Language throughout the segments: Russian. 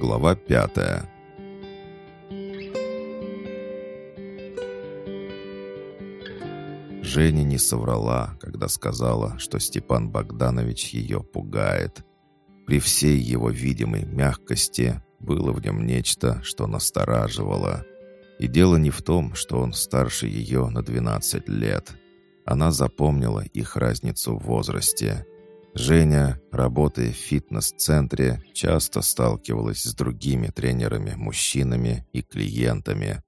Глава пятая. Женя не соврала, когда сказала, что Степан Богданович ее пугает. При всей его видимой мягкости было в нем нечто, что настораживало. И дело не в том, что он старше ее на 12 лет. Она запомнила их разницу в возрасте. Женя, работая в фитнес-центре, часто сталкивалась с другими тренерами-мужчинами и клиентами.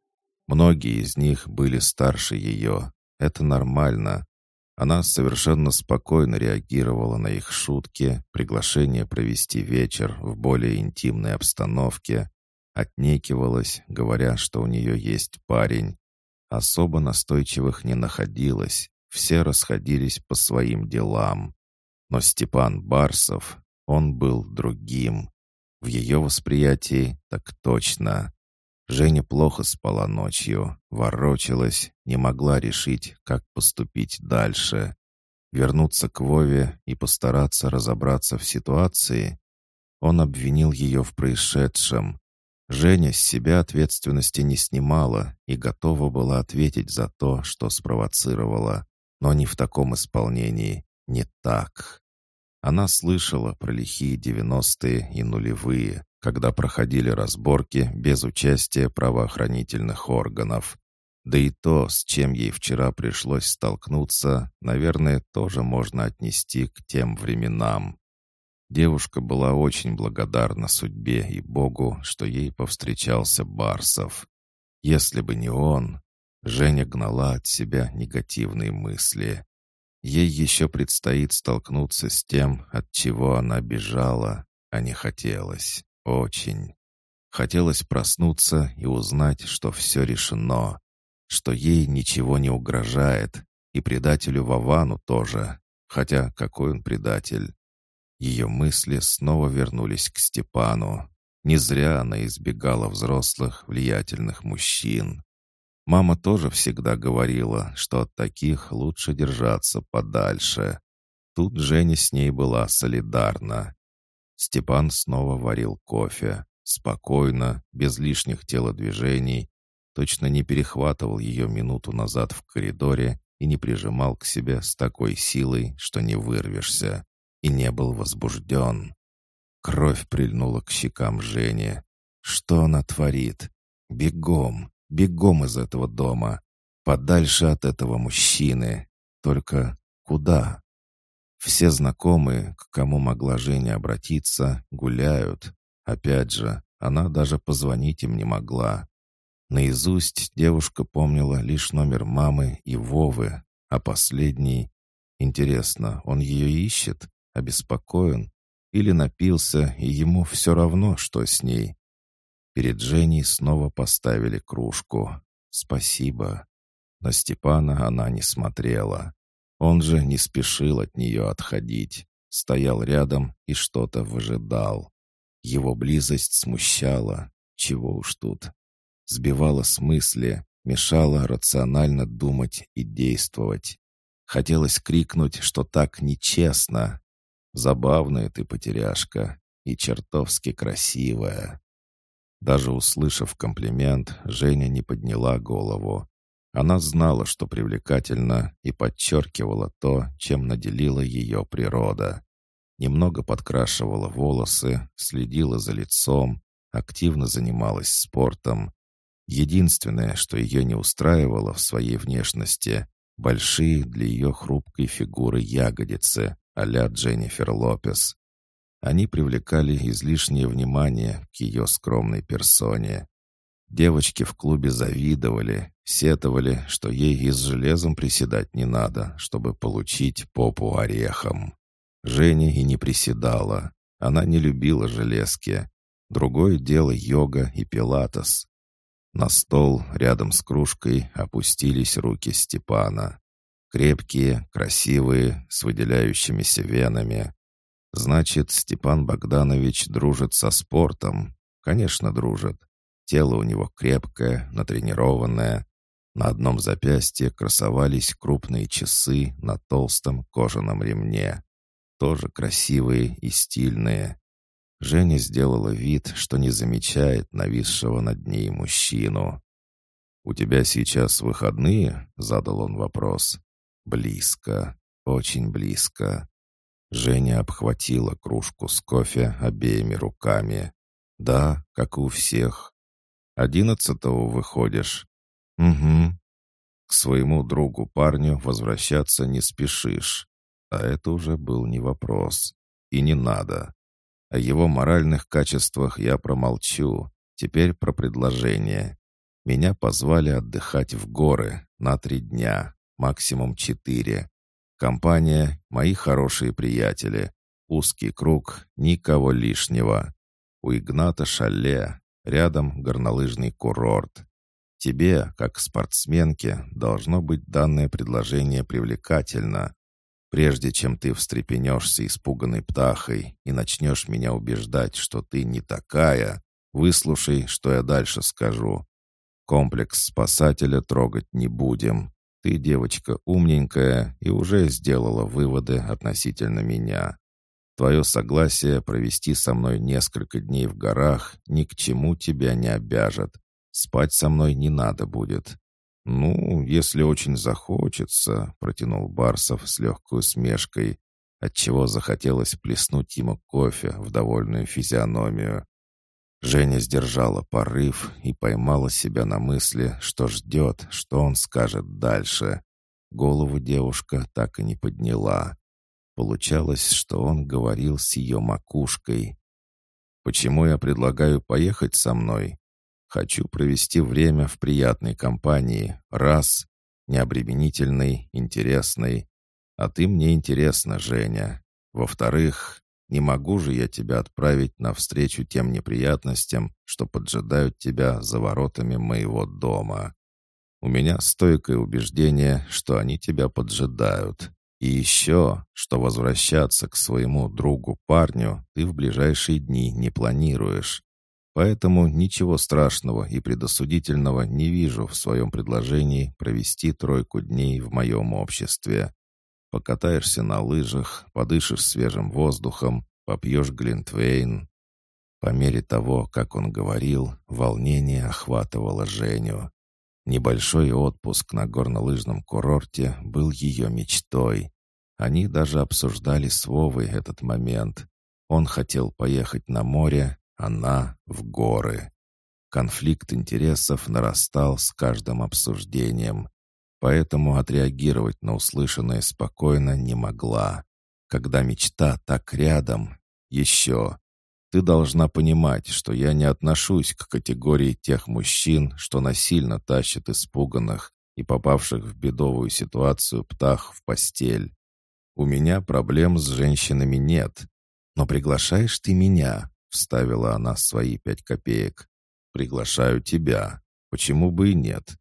Многие из них были старше ее. Это нормально. Она совершенно спокойно реагировала на их шутки, приглашение провести вечер в более интимной обстановке, отнекивалась, говоря, что у нее есть парень. Особо настойчивых не находилось, все расходились по своим делам. Но Степан Барсов, он был другим. В ее восприятии так точно. Женя плохо спала ночью, ворочалась, не могла решить, как поступить дальше. Вернуться к Вове и постараться разобраться в ситуации. Он обвинил ее в происшедшем. Женя с себя ответственности не снимала и готова была ответить за то, что спровоцировала. Но не в таком исполнении, не так. Она слышала про лихие девяностые и нулевые, когда проходили разборки без участия правоохранительных органов. Да и то, с чем ей вчера пришлось столкнуться, наверное, тоже можно отнести к тем временам. Девушка была очень благодарна судьбе и Богу, что ей повстречался Барсов. Если бы не он, Женя гнала от себя негативные мысли. Ей еще предстоит столкнуться с тем, от чего она бежала, а не хотелось. Очень. Хотелось проснуться и узнать, что все решено, что ей ничего не угрожает, и предателю Вовану тоже. Хотя какой он предатель? Ее мысли снова вернулись к Степану. Не зря она избегала взрослых, влиятельных мужчин. Мама тоже всегда говорила, что от таких лучше держаться подальше. Тут Женя с ней была солидарна. Степан снова варил кофе. Спокойно, без лишних телодвижений. Точно не перехватывал ее минуту назад в коридоре и не прижимал к себе с такой силой, что не вырвешься. И не был возбужден. Кровь прильнула к щекам Жени. Что она творит? Бегом, бегом из этого дома. Подальше от этого мужчины. Только куда? Все знакомые, к кому могла Женя обратиться, гуляют. Опять же, она даже позвонить им не могла. Наизусть девушка помнила лишь номер мамы и Вовы, а последний... Интересно, он ее ищет? Обеспокоен? Или напился, и ему все равно, что с ней? Перед Женей снова поставили кружку. «Спасибо». На Степана она не смотрела. Он же не спешил от нее отходить. Стоял рядом и что-то выжидал. Его близость смущала. Чего уж тут. Сбивала с мысли, мешала рационально думать и действовать. Хотелось крикнуть, что так нечестно. Забавная ты, потеряшка, и чертовски красивая. Даже услышав комплимент, Женя не подняла голову. Она знала, что привлекательно, и подчеркивала то, чем наделила ее природа. Немного подкрашивала волосы, следила за лицом, активно занималась спортом. Единственное, что ее не устраивало в своей внешности — большие для ее хрупкой фигуры ягодицы а-ля Дженнифер Лопес. Они привлекали излишнее внимание к ее скромной персоне. Девочки в клубе завидовали, сетовали, что ей и с железом приседать не надо, чтобы получить попу орехом. Женя и не приседала. Она не любила железки. Другое дело йога и пилатес. На стол рядом с кружкой опустились руки Степана. Крепкие, красивые, с выделяющимися венами. Значит, Степан Богданович дружит со спортом. Конечно, дружит. Тело у него крепкое, натренированное. На одном запястье красовались крупные часы на толстом кожаном ремне. Тоже красивые и стильные. Женя сделала вид, что не замечает нависшего над ней мужчину. «У тебя сейчас выходные?» — задал он вопрос. «Близко, очень близко». Женя обхватила кружку с кофе обеими руками. «Да, как у всех. Одиннадцатого выходишь?» «Угу». К своему другу-парню возвращаться не спешишь. А это уже был не вопрос. И не надо. О его моральных качествах я промолчу. Теперь про предложение. Меня позвали отдыхать в горы на три дня, максимум четыре. Компания — мои хорошие приятели. Узкий круг, никого лишнего. У Игната шале, рядом горнолыжный курорт. Тебе, как спортсменке, должно быть данное предложение привлекательно. Прежде чем ты встрепенешься испуганной птахой и начнешь меня убеждать, что ты не такая, выслушай, что я дальше скажу. Комплекс спасателя трогать не будем. Ты девочка умненькая и уже сделала выводы относительно меня. Твое согласие провести со мной несколько дней в горах ни к чему тебя не обяжет. Спать со мной не надо будет. «Ну, если очень захочется», — протянул Барсов с легкой усмешкой, отчего захотелось плеснуть ему кофе в довольную физиономию. Женя сдержала порыв и поймала себя на мысли, что ждет, что он скажет дальше. Голову девушка так и не подняла. Получалось, что он говорил с ее макушкой. «Почему я предлагаю поехать со мной? Хочу провести время в приятной компании. Раз. Необременительной, интересной. А ты мне интересна, Женя. Во-вторых, не могу же я тебя отправить навстречу тем неприятностям, что поджидают тебя за воротами моего дома. У меня стойкое убеждение, что они тебя поджидают. И еще, что возвращаться к своему другу-парню ты в ближайшие дни не планируешь. Поэтому ничего страшного и предосудительного не вижу в своем предложении провести тройку дней в моем обществе. Покатаешься на лыжах, подышишь свежим воздухом, попьешь глинтвейн. По мере того, как он говорил, волнение охватывало Женю. Небольшой отпуск на горнолыжном курорте был ее мечтой. Они даже обсуждали с Вовой этот момент. Он хотел поехать на море, она в горы. Конфликт интересов нарастал с каждым обсуждением, поэтому отреагировать на услышанное спокойно не могла. Когда мечта так рядом, еще. Ты должна понимать, что я не отношусь к категории тех мужчин, что насильно тащат испуганных и попавших в бедовую ситуацию птах в постель. У меня проблем с женщинами нет. Но приглашаешь ты меня, Вставила она свои пять копеек. «Приглашаю тебя. Почему бы и нет?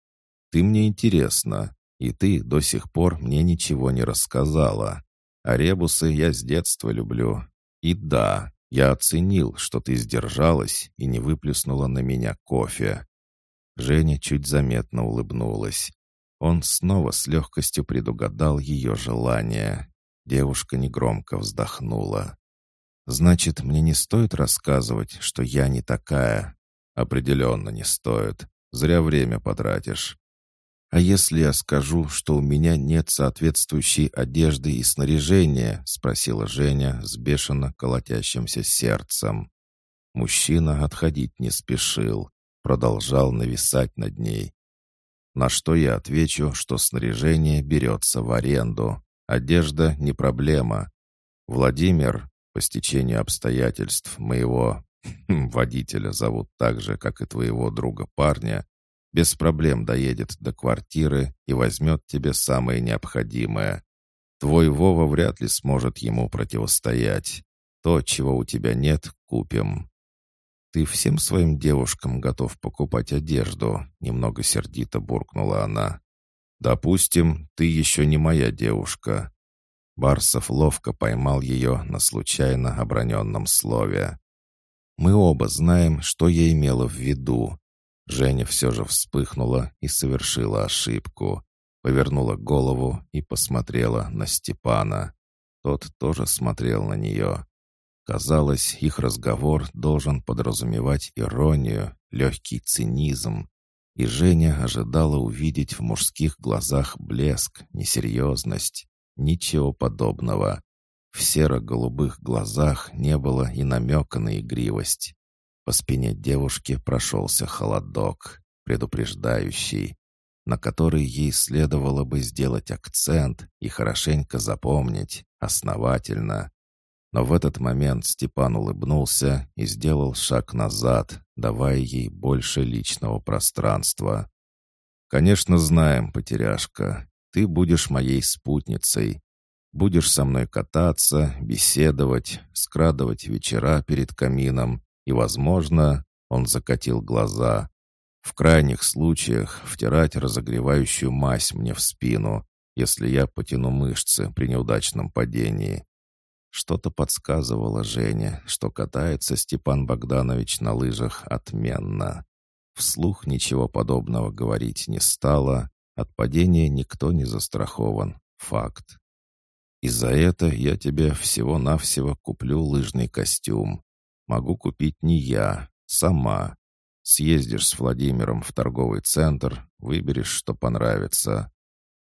Ты мне интересна, и ты до сих пор мне ничего не рассказала. А ребусы я с детства люблю. И да, я оценил, что ты сдержалась и не выплеснула на меня кофе». Женя чуть заметно улыбнулась. Он снова с легкостью предугадал ее желание. Девушка негромко вздохнула. Значит, мне не стоит рассказывать, что я не такая. Определенно не стоит. Зря время потратишь. А если я скажу, что у меня нет соответствующей одежды и снаряжения? Спросила Женя с бешено колотящимся сердцем. Мужчина отходить не спешил, продолжал нависать над ней. На что я отвечу, что снаряжение берется в аренду. Одежда не проблема. Владимир, по стечению обстоятельств моего хм, водителя зовут так же, как и твоего друга-парня, без проблем доедет до квартиры и возьмет тебе самое необходимое. Твой Вова вряд ли сможет ему противостоять. То, чего у тебя нет, купим. Ты всем своим девушкам готов покупать одежду, немного сердито буркнула она. Допустим, ты еще не моя девушка. Барсов ловко поймал ее на случайно оброненном слове. «Мы оба знаем, что я имела в виду». Женя все же вспыхнула и совершила ошибку. Повернула голову и посмотрела на Степана. Тот тоже смотрел на нее. Казалось, их разговор должен подразумевать иронию, легкий цинизм. И Женя ожидала увидеть в мужских глазах блеск, несерьезность. Ничего подобного. В серо-голубых глазах не было и намека на игривость. По спине девушки прошелся холодок, предупреждающий, на который ей следовало бы сделать акцент и хорошенько запомнить, основательно. Но в этот момент Степан улыбнулся и сделал шаг назад, давая ей больше личного пространства. «Конечно знаем, потеряшка, ты будешь моей спутницей. Будешь со мной кататься, беседовать, скрадывать вечера перед камином, и, возможно, он закатил глаза. В крайних случаях втирать разогревающую мазь мне в спину, если я потяну мышцы при неудачном падении. Что-то подсказывало Жене, что катается Степан Богданович на лыжах отменно. Вслух ничего подобного говорить не стало. От падения никто не застрахован. Факт. И за это я тебе всего-навсего куплю лыжный костюм. Могу купить не я, сама. Съездишь с Владимиром в торговый центр, выберешь, что понравится.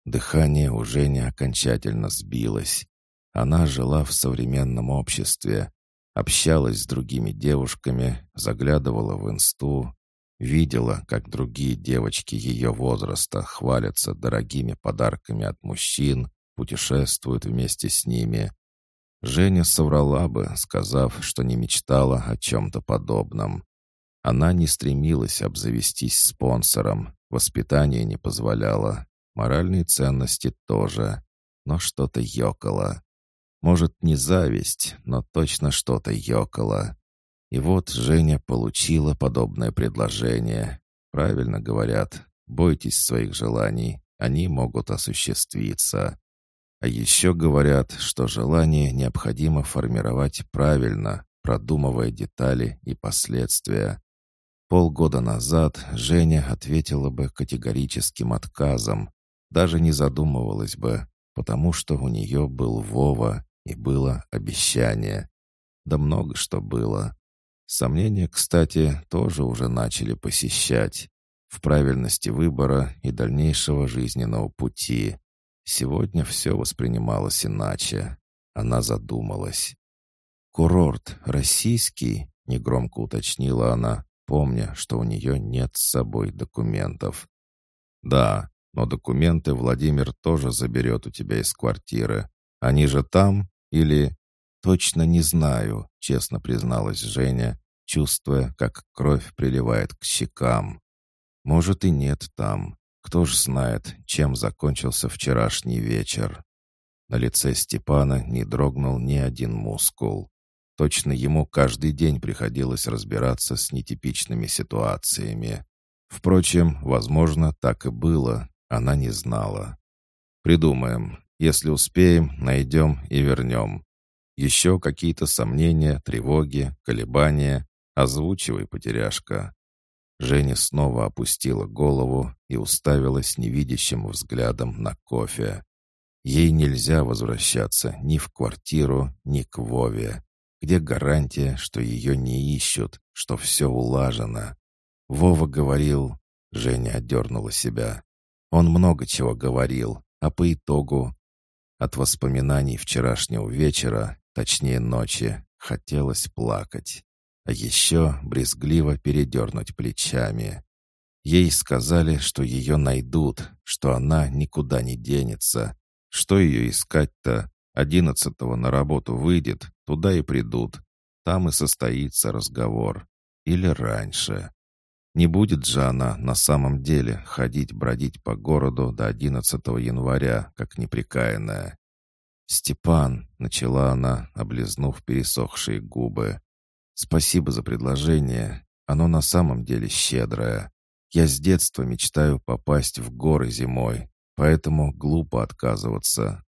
Дыхание у Жени окончательно сбилось. Она жила в современном обществе, общалась с другими девушками, заглядывала в инсту, видела, как другие девочки ее возраста хвалятся дорогими подарками от мужчин, путешествуют вместе с ними. Женя соврала бы, сказав, что не мечтала о чем-то подобном. Она не стремилась обзавестись спонсором, воспитание не позволяло, моральные ценности тоже, но что-то ёкало. Может, не зависть, но точно что-то ёкало. И вот Женя получила подобное предложение. Правильно говорят, бойтесь своих желаний, они могут осуществиться. А еще говорят, что желание необходимо формировать правильно, продумывая детали и последствия. Полгода назад Женя ответила бы категорическим отказом, даже не задумывалась бы, потому что у нее был Вова и было обещание. Да много что было. Сомнения, кстати, тоже уже начали посещать в правильности выбора и дальнейшего жизненного пути. Сегодня все воспринималось иначе. Она задумалась. «Курорт российский?» — негромко уточнила она, помня, что у нее нет с собой документов. «Да, но документы Владимир тоже заберет у тебя из квартиры. Они же там или...» «Точно не знаю», — честно призналась Женя, чувствуя, как кровь приливает к щекам. «Может, и нет там. Кто ж знает, чем закончился вчерашний вечер?» На лице Степана не дрогнул ни один мускул. Точно ему каждый день приходилось разбираться с нетипичными ситуациями. Впрочем, возможно, так и было, она не знала. «Придумаем. Если успеем, найдем и вернем. Еще какие-то сомнения, тревоги, колебания. Озвучивай, потеряшка». Женя снова опустила голову и уставилась невидящим взглядом на кофе. Ей нельзя возвращаться ни в квартиру, ни к Вове. Где гарантия, что ее не ищут, что все улажено? Вова говорил... Женя отдернула себя. Он много чего говорил, а по итогу от воспоминаний вчерашнего вечера, точнее ночи, хотелось плакать. А еще брезгливо передернуть плечами. Ей сказали, что ее найдут, что она никуда не денется. Что ее искать-то? Одиннадцатого на работу выйдет, туда и придут. Там и состоится разговор. Или раньше. Не будет же она на самом деле ходить-бродить по городу до 11 января, как неприкаянная. «Степан», — начала она, облизнув пересохшие губы, — «спасибо за предложение. Оно на самом деле щедрое. Я с детства мечтаю попасть в горы зимой, поэтому глупо отказываться.